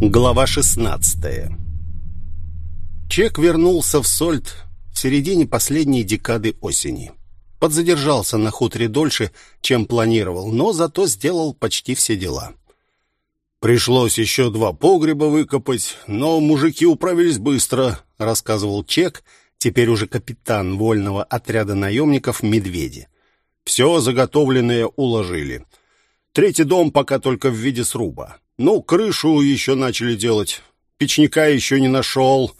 Глава 16 Чек вернулся в Сольт в середине последней декады осени. Подзадержался на хуторе дольше, чем планировал, но зато сделал почти все дела. «Пришлось еще два погреба выкопать, но мужики управились быстро», — рассказывал Чек, теперь уже капитан вольного отряда наемников «Медведи». «Все заготовленное уложили. Третий дом пока только в виде сруба. Ну, крышу еще начали делать. Печника еще не нашел.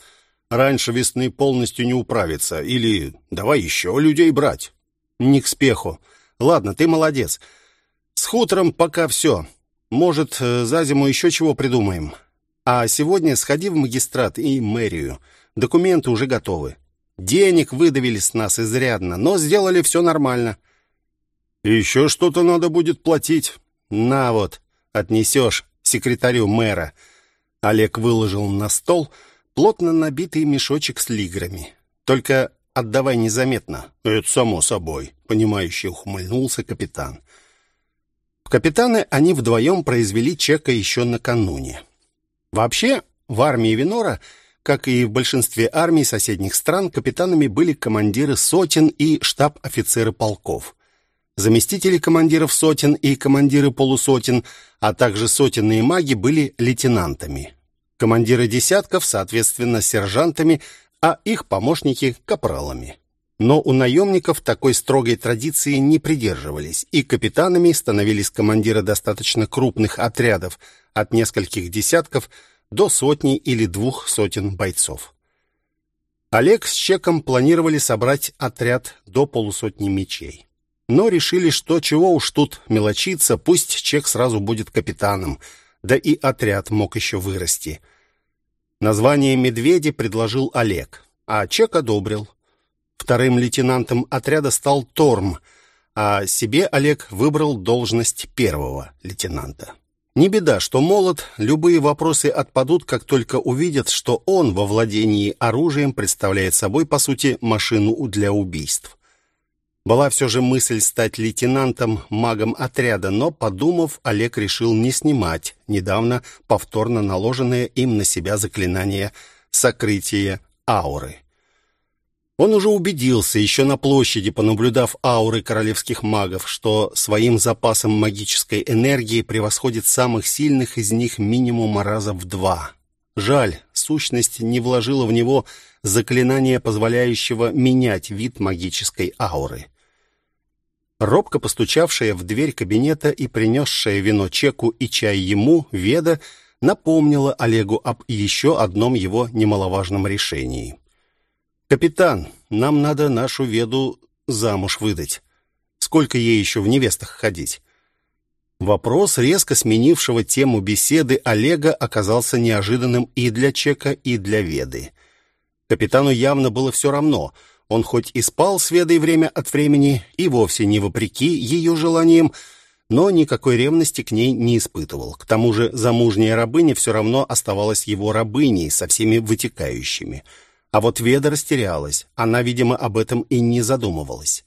Раньше весны полностью не управится. Или давай еще людей брать. Не к спеху. Ладно, ты молодец. С хутором пока все. Может, э, за зиму еще чего придумаем. А сегодня сходи в магистрат и мэрию. Документы уже готовы. Денег выдавили с нас изрядно, но сделали все нормально. Еще что-то надо будет платить. На вот, отнесешь секретарю мэра. Олег выложил на стол плотно набитый мешочек с лиграми. Только отдавай незаметно. Это само собой, понимающе ухмыльнулся капитан. В капитаны они вдвоем произвели чека еще накануне. Вообще, в армии Винора, как и в большинстве армий соседних стран, капитанами были командиры сотен и штаб-офицеры полков заместители командиров сотен и командиры полусотен, а также сотенные маги были лейтенантами. Командиры десятков, соответственно, сержантами, а их помощники — капралами. Но у наемников такой строгой традиции не придерживались, и капитанами становились командиры достаточно крупных отрядов, от нескольких десятков до сотни или двух сотен бойцов. Олег с Чеком планировали собрать отряд до полусотни мечей но решили, что чего уж тут мелочиться, пусть Чек сразу будет капитаном, да и отряд мог еще вырасти. Название «Медведи» предложил Олег, а Чек одобрил. Вторым лейтенантом отряда стал Торм, а себе Олег выбрал должность первого лейтенанта. Не беда, что молод, любые вопросы отпадут, как только увидят, что он во владении оружием представляет собой, по сути, машину для убийств. Была все же мысль стать лейтенантом, магом отряда, но, подумав, Олег решил не снимать недавно повторно наложенное им на себя заклинание сокрытия ауры. Он уже убедился, еще на площади, понаблюдав ауры королевских магов, что своим запасом магической энергии превосходит самых сильных из них минимум раза в два. Жаль, сущность не вложила в него заклинание, позволяющего менять вид магической ауры. Робко постучавшая в дверь кабинета и принесшая вино Чеку и чай ему, Веда, напомнила Олегу об еще одном его немаловажном решении. «Капитан, нам надо нашу Веду замуж выдать. Сколько ей еще в невестах ходить?» Вопрос, резко сменившего тему беседы Олега, оказался неожиданным и для Чека, и для Веды. Капитану явно было все равно — он хоть и спал с Ведой время от времени, и вовсе не вопреки ее желаниям, но никакой ревности к ней не испытывал. К тому же замужняя рабыня все равно оставалась его рабыней со всеми вытекающими. А вот Веда растерялась. Она, видимо, об этом и не задумывалась.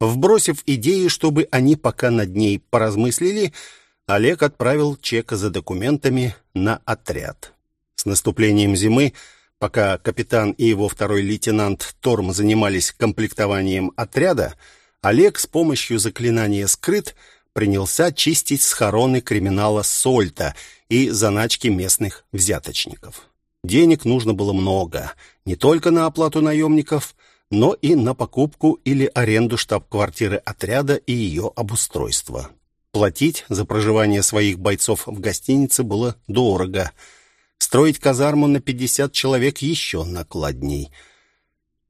Вбросив идею, чтобы они пока над ней поразмыслили, Олег отправил чека за документами на отряд. С наступлением зимы Пока капитан и его второй лейтенант Торм занимались комплектованием отряда, Олег с помощью заклинания «Скрыт» принялся чистить схороны криминала Сольта и заначки местных взяточников. Денег нужно было много, не только на оплату наемников, но и на покупку или аренду штаб-квартиры отряда и ее обустройство. Платить за проживание своих бойцов в гостинице было дорого – Строить казарму на 50 человек еще накладней.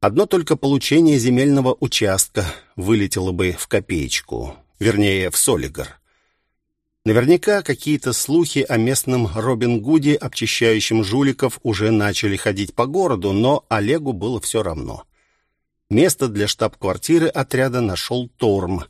Одно только получение земельного участка вылетело бы в копеечку, вернее, в солигар. Наверняка какие-то слухи о местном Робин Гуде, обчищающем жуликов, уже начали ходить по городу, но Олегу было все равно. Место для штаб-квартиры отряда нашел Торм.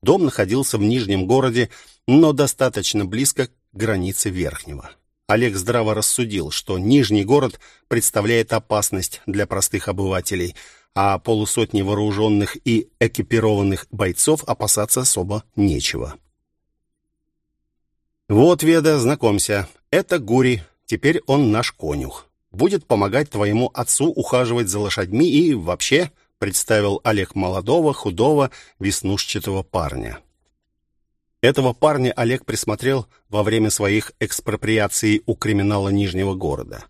Дом находился в Нижнем городе, но достаточно близко к границе Верхнего. Олег здраво рассудил, что Нижний город представляет опасность для простых обывателей, а полусотни вооруженных и экипированных бойцов опасаться особо нечего. «Вот, Веда, знакомься, Это Гури, теперь он наш конюх. Будет помогать твоему отцу ухаживать за лошадьми и вообще представил Олег молодого, худого, веснушчатого парня. Этого парня Олег присмотрел во время своих экспроприаций у криминала Нижнего города.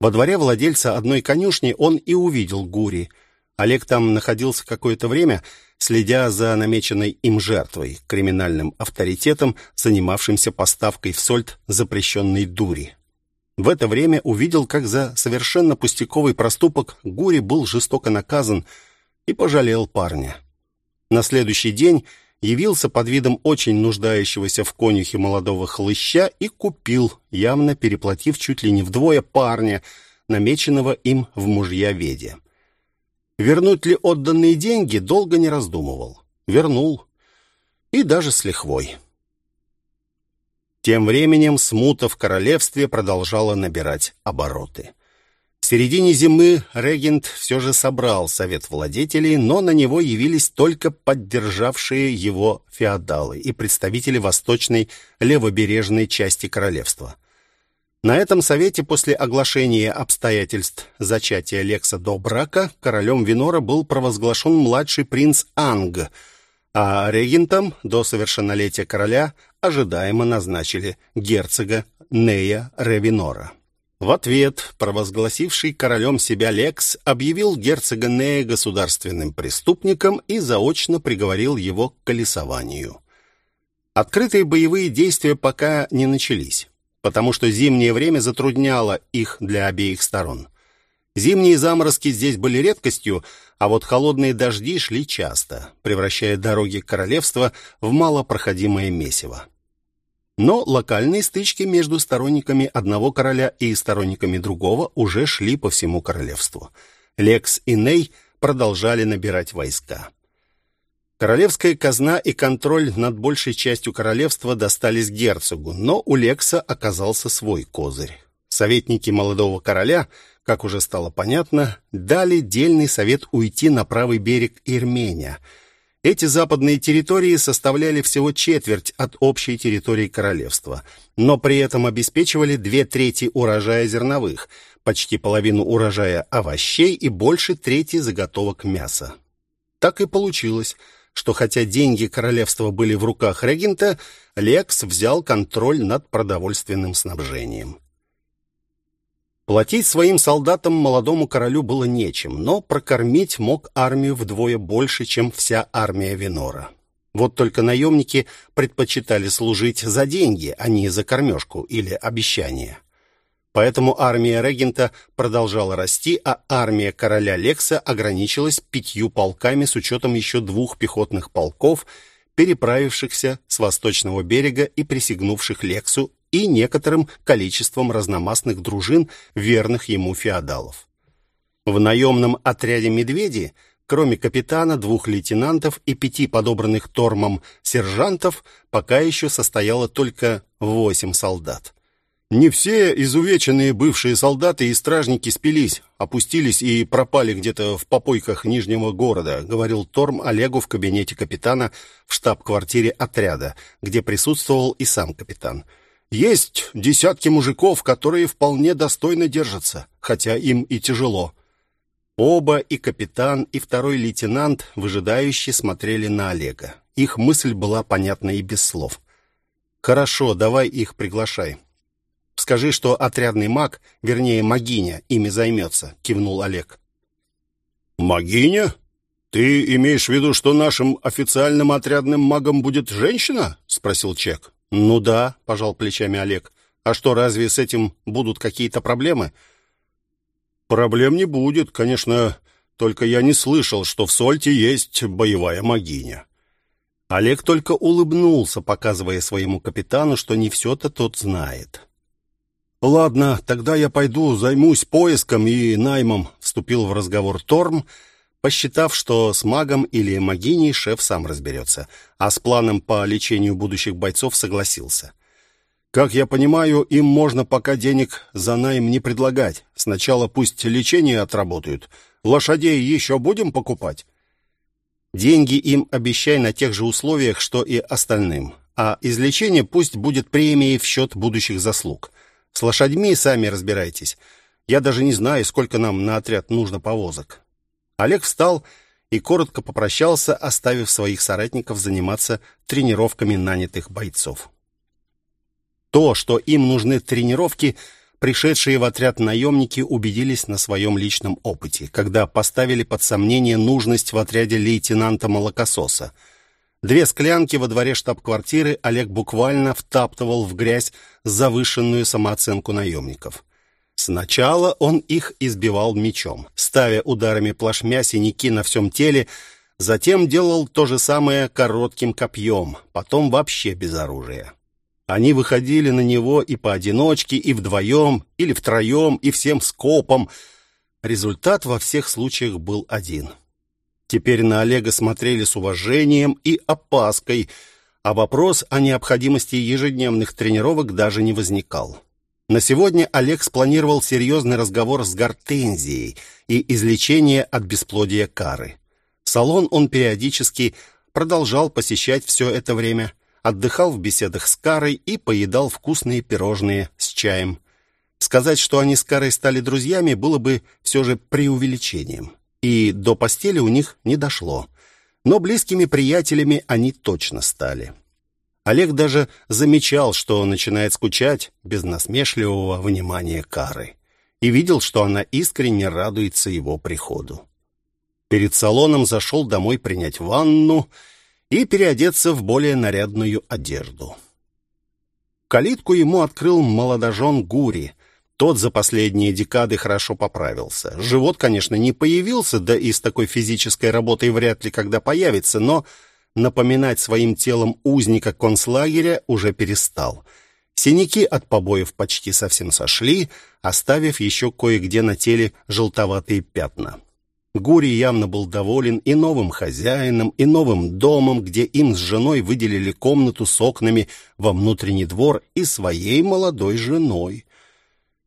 Во дворе владельца одной конюшни он и увидел Гури. Олег там находился какое-то время, следя за намеченной им жертвой, криминальным авторитетом, занимавшимся поставкой в сольд запрещенной дури. В это время увидел, как за совершенно пустяковый проступок Гури был жестоко наказан и пожалел парня. На следующий день явился под видом очень нуждающегося в конюхе молодого хлыща и купил, явно переплатив чуть ли не вдвое парня, намеченного им в мужья-веде. Вернуть ли отданные деньги, долго не раздумывал. Вернул. И даже с лихвой. Тем временем смута в королевстве продолжала набирать обороты. В середине зимы регент все же собрал совет владетелей, но на него явились только поддержавшие его феодалы и представители восточной левобережной части королевства. На этом совете после оглашения обстоятельств зачатия Лекса до брака королем Винора был провозглашен младший принц Анг, а регентом до совершеннолетия короля ожидаемо назначили герцога Нея Ревинора. В ответ провозгласивший королем себя Лекс объявил герцога Нея государственным преступником и заочно приговорил его к колесованию. Открытые боевые действия пока не начались, потому что зимнее время затрудняло их для обеих сторон. Зимние заморозки здесь были редкостью, а вот холодные дожди шли часто, превращая дороги королевства в малопроходимое месиво. Но локальные стычки между сторонниками одного короля и сторонниками другого уже шли по всему королевству. Лекс и Ней продолжали набирать войска. Королевская казна и контроль над большей частью королевства достались герцогу, но у Лекса оказался свой козырь. Советники молодого короля, как уже стало понятно, дали дельный совет уйти на правый берег Ирмения – эти западные территории составляли всего четверть от общей территории королевства, но при этом обеспечивали две трети урожая зерновых, почти половину урожая овощей и больше трети заготовок мяса. Так и получилось, что хотя деньги королевства были в руках регента, Лекс взял контроль над продовольственным снабжением. Платить своим солдатам молодому королю было нечем, но прокормить мог армию вдвое больше, чем вся армия Винора. Вот только наемники предпочитали служить за деньги, а не за кормежку или обещание. Поэтому армия регента продолжала расти, а армия короля Лекса ограничилась пятью полками с учетом еще двух пехотных полков, переправившихся с восточного берега и присягнувших Лексу и некоторым количеством разномастных дружин, верных ему феодалов. В наемном отряде «Медведи» кроме капитана, двух лейтенантов и пяти подобранных Тормом сержантов, пока еще состояло только восемь солдат. Не все изувеченные бывшие солдаты и стражники спились, опустились и пропали где-то в попойках Нижнего города, говорил Торм Олегу в кабинете капитана в штаб-квартире отряда, где присутствовал и сам капитан. Есть десятки мужиков, которые вполне достойно держатся, хотя им и тяжело. Оба, и капитан, и второй лейтенант, выжидающе смотрели на Олега. Их мысль была понятна и без слов. «Хорошо, давай их приглашай. Скажи, что отрядный маг, вернее, магиня, ими займется», — кивнул Олег. «Магиня? Ты имеешь в виду, что нашим официальным отрядным магом будет женщина?» — спросил Чек. «Ну да», — пожал плечами Олег. «А что, разве с этим будут какие-то проблемы?» «Проблем не будет, конечно, только я не слышал, что в Сольте есть боевая магиня». Олег только улыбнулся, показывая своему капитану, что не все-то тот знает. «Ладно, тогда я пойду займусь поиском и наймом», — вступил в разговор Торм, — посчитав, что с магом или магиней шеф сам разберется, а с планом по лечению будущих бойцов согласился. Как я понимаю, им можно пока денег за найм не предлагать. Сначала пусть лечение отработают. Лошадей еще будем покупать? Деньги им обещай на тех же условиях, что и остальным. а излечение пусть будет премией в счет будущих заслуг. С лошадьми сами разбирайтесь. Я даже не знаю, сколько нам на отряд нужно повозок». Олег встал и коротко попрощался, оставив своих соратников заниматься тренировками нанятых бойцов. То, что им нужны тренировки, пришедшие в отряд наемники убедились на своем личном опыте, когда поставили под сомнение нужность в отряде лейтенанта Молокососа. Две склянки во дворе штаб-квартиры Олег буквально втаптывал в грязь завышенную самооценку наемников. Сначала он их избивал мечом, ставя ударами плашмя синяки на всем теле, затем делал то же самое коротким копьем, потом вообще без оружия. Они выходили на него и поодиночке, и вдвоем, или втроем, и всем скопом. Результат во всех случаях был один. Теперь на Олега смотрели с уважением и опаской, а вопрос о необходимости ежедневных тренировок даже не возникал. На сегодня Олег спланировал серьезный разговор с Гортензией и излечение от бесплодия кары. Салон он периодически продолжал посещать все это время, отдыхал в беседах с Карой и поедал вкусные пирожные с чаем. Сказать, что они с Карой стали друзьями, было бы все же преувеличением. И до постели у них не дошло. Но близкими приятелями они точно стали. Олег даже замечал, что начинает скучать без насмешливого внимания Кары, и видел, что она искренне радуется его приходу. Перед салоном зашел домой принять ванну и переодеться в более нарядную одежду. Калитку ему открыл молодожен Гури. Тот за последние декады хорошо поправился. Живот, конечно, не появился, да и с такой физической работой вряд ли когда появится, но напоминать своим телом узника концлагеря уже перестал. Синяки от побоев почти совсем сошли, оставив еще кое-где на теле желтоватые пятна. Гури явно был доволен и новым хозяином, и новым домом, где им с женой выделили комнату с окнами во внутренний двор и своей молодой женой.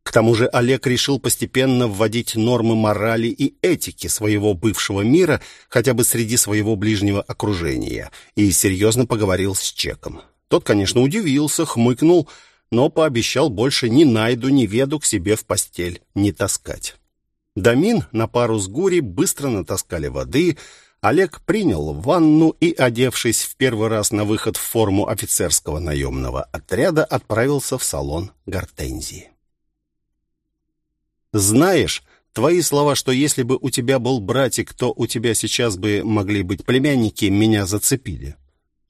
К тому же Олег решил постепенно вводить нормы морали и этики своего бывшего мира хотя бы среди своего ближнего окружения и серьезно поговорил с Чеком. Тот, конечно, удивился, хмыкнул, но пообещал больше ни найду, ни веду к себе в постель не таскать. Дамин на пару с Гури быстро натаскали воды, Олег принял ванну и, одевшись в первый раз на выход в форму офицерского наемного отряда, отправился в салон Гортензии. Знаешь, твои слова, что если бы у тебя был братик, то у тебя сейчас бы могли быть племянники, меня зацепили.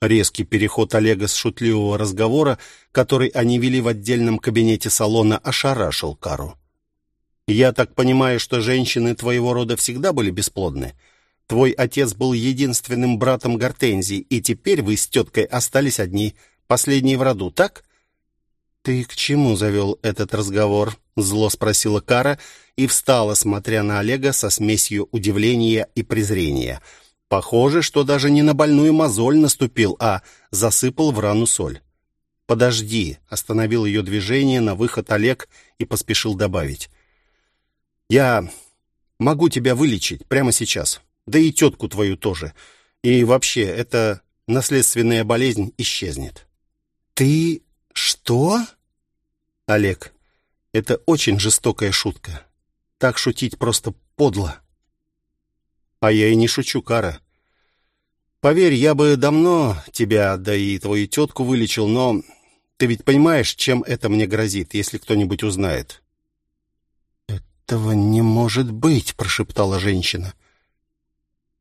Резкий переход Олега с шутливого разговора, который они вели в отдельном кабинете салона, ошарашил Кару. «Я так понимаю, что женщины твоего рода всегда были бесплодны? Твой отец был единственным братом Гортензии, и теперь вы с теткой остались одни, последние в роду, так?» «Ты к чему завел этот разговор?» — зло спросила Кара и встала, смотря на Олега со смесью удивления и презрения. Похоже, что даже не на больную мозоль наступил, а засыпал в рану соль. «Подожди», — остановил ее движение на выход Олег и поспешил добавить. «Я могу тебя вылечить прямо сейчас, да и тетку твою тоже. И вообще, эта наследственная болезнь исчезнет». «Ты что?» «Олег, это очень жестокая шутка. Так шутить просто подло». «А я и не шучу, Кара. Поверь, я бы давно тебя, да и твою тетку вылечил, но ты ведь понимаешь, чем это мне грозит, если кто-нибудь узнает?» «Этого не может быть», — прошептала женщина.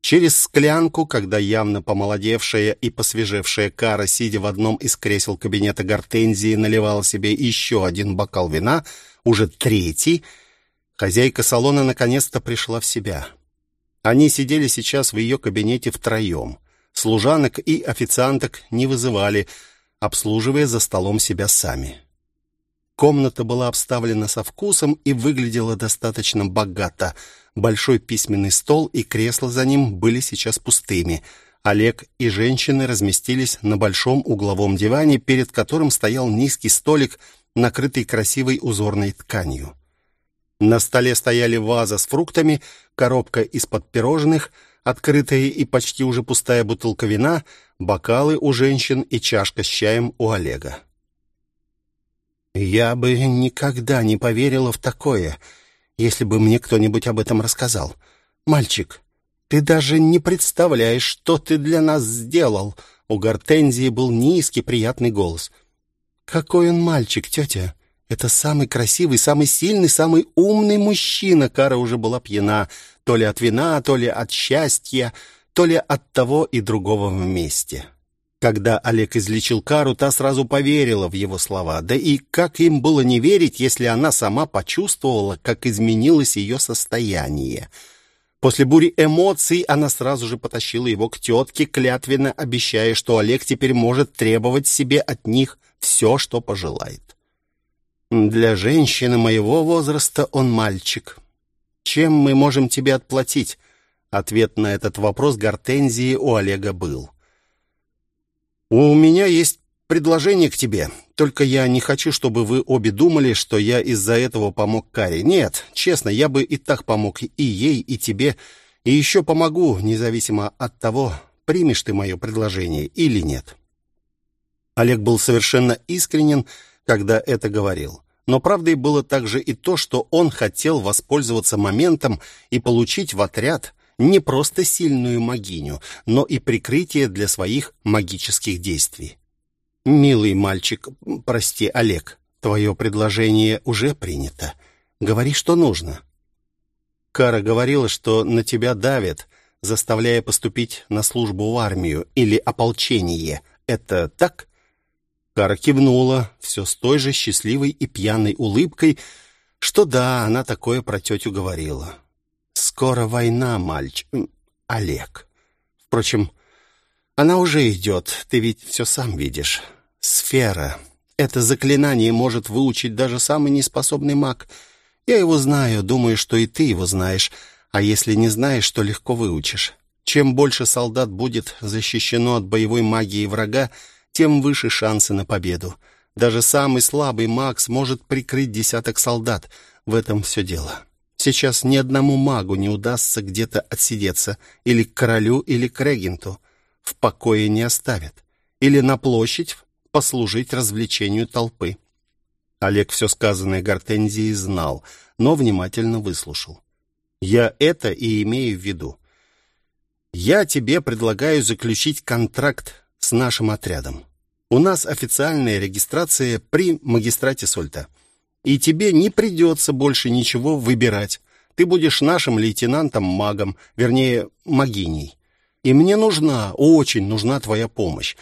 Через склянку, когда явно помолодевшая и посвежевшая Кара, сидя в одном из кресел кабинета Гортензии, наливала себе еще один бокал вина, уже третий, хозяйка салона наконец-то пришла в себя. Они сидели сейчас в ее кабинете втроем. Служанок и официанток не вызывали, обслуживая за столом себя сами. Комната была обставлена со вкусом и выглядела достаточно богато — Большой письменный стол и кресло за ним были сейчас пустыми. Олег и женщины разместились на большом угловом диване, перед которым стоял низкий столик, накрытый красивой узорной тканью. На столе стояли ваза с фруктами, коробка из-под пирожных, открытая и почти уже пустая бутылка вина, бокалы у женщин и чашка с чаем у Олега. «Я бы никогда не поверила в такое, если бы мне кто-нибудь об этом рассказал. Мальчик, ты даже не представляешь, что ты для нас сделал!» У Гортензии был низкий приятный голос. «Какой он мальчик, тетя! Это самый красивый, самый сильный, самый умный мужчина!» Кара уже была пьяна, то ли от вина, то ли от счастья, то ли от того и другого вместе. Когда Олег излечил Кару, та сразу поверила в его слова. Да и как им было не верить, если она сама почувствовала, как изменилось ее состояние — После бури эмоций она сразу же потащила его к тетке, клятвенно обещая, что Олег теперь может требовать себе от них все, что пожелает. «Для женщины моего возраста он мальчик. Чем мы можем тебе отплатить?» Ответ на этот вопрос Гортензии у Олега был. «У меня есть предложение к тебе. Только я не хочу, чтобы вы обе думали, что я из-за этого помог Каре. Нет, честно, я бы и так помог и ей, и тебе, и еще помогу, независимо от того, примешь ты мое предложение или нет». Олег был совершенно искренен, когда это говорил. Но правдой было также и то, что он хотел воспользоваться моментом и получить в отряд не просто сильную магиню, но и прикрытие для своих магических действий. «Милый мальчик, прости, Олег, твое предложение уже принято. Говори, что нужно». Кара говорила, что на тебя давят, заставляя поступить на службу в армию или ополчение. Это так? Кара кивнула, все с той же счастливой и пьяной улыбкой, что да, она такое про тетю говорила. «Скоро война, мальчик. Олег. Впрочем, она уже идет, ты ведь все сам видишь. Сфера. Это заклинание может выучить даже самый неспособный маг. Я его знаю, думаю, что и ты его знаешь. А если не знаешь, то легко выучишь. Чем больше солдат будет защищено от боевой магии врага, тем выше шансы на победу. Даже самый слабый маг сможет прикрыть десяток солдат. В этом все дело. Сейчас ни одному магу не удастся где-то отсидеться, или к королю, или к регенту в покое не оставят. Или на площадь послужить развлечению толпы. Олег все сказанное Гортензией знал, но внимательно выслушал. «Я это и имею в виду. Я тебе предлагаю заключить контракт с нашим отрядом. У нас официальная регистрация при магистрате Сольта. И тебе не придется больше ничего выбирать. Ты будешь нашим лейтенантом-магом, вернее, магиней. И мне нужна, очень нужна твоя помощь.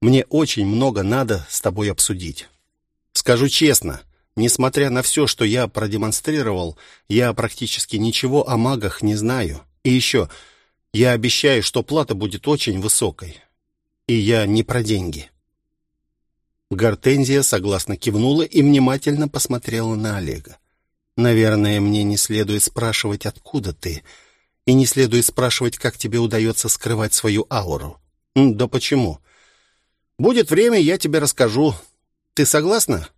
Мне очень много надо с тобой обсудить. Скажу честно, несмотря на все, что я продемонстрировал, я практически ничего о магах не знаю. И еще, я обещаю, что плата будет очень высокой. И я не про деньги». Гортензия согласно кивнула и внимательно посмотрела на Олега. «Наверное, мне не следует спрашивать, откуда ты, и не следует спрашивать, как тебе удается скрывать свою ауру. Да почему? Будет время, я тебе расскажу. Ты согласна?»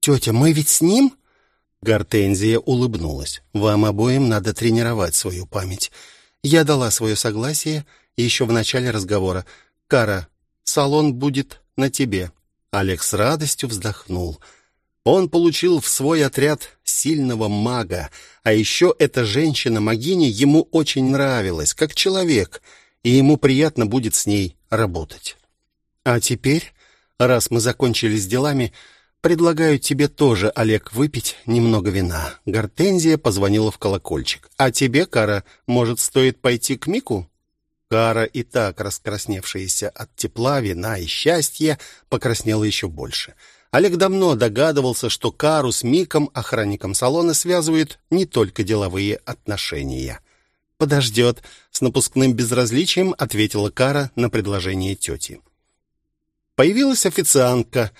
«Тетя, мы ведь с ним?» Гортензия улыбнулась. «Вам обоим надо тренировать свою память. Я дала свое согласие еще в начале разговора. Кара, салон будет на тебе». Алекс с радостью вздохнул. Он получил в свой отряд сильного мага, а еще эта женщина-магиня ему очень нравилась, как человек, и ему приятно будет с ней работать. А теперь, раз мы закончили с делами, предлагаю тебе тоже, Олег, выпить немного вина. Гортензия позвонила в колокольчик. А тебе, Кара, может, стоит пойти к Мику? Кара, и так раскрасневшаяся от тепла, вина и счастья, покраснела еще больше. Олег давно догадывался, что Кару с Миком, охранником салона, связывают не только деловые отношения. «Подождет», — с напускным безразличием ответила Кара на предложение тети. Появилась официантка,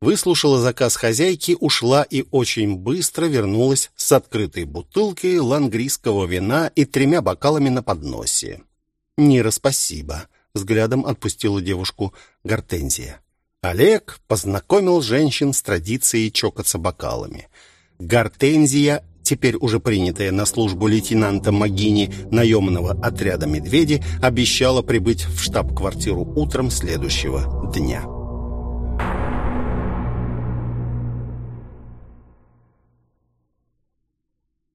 выслушала заказ хозяйки, ушла и очень быстро вернулась с открытой бутылкой лангрийского вина и тремя бокалами на подносе. «Нира, спасибо», — взглядом отпустила девушку Гортензия. Олег познакомил женщин с традицией чокаться бокалами. Гортензия теперь уже принятая на службу лейтенанта Магини наемного отряда «Медведи», обещала прибыть в штаб-квартиру утром следующего дня.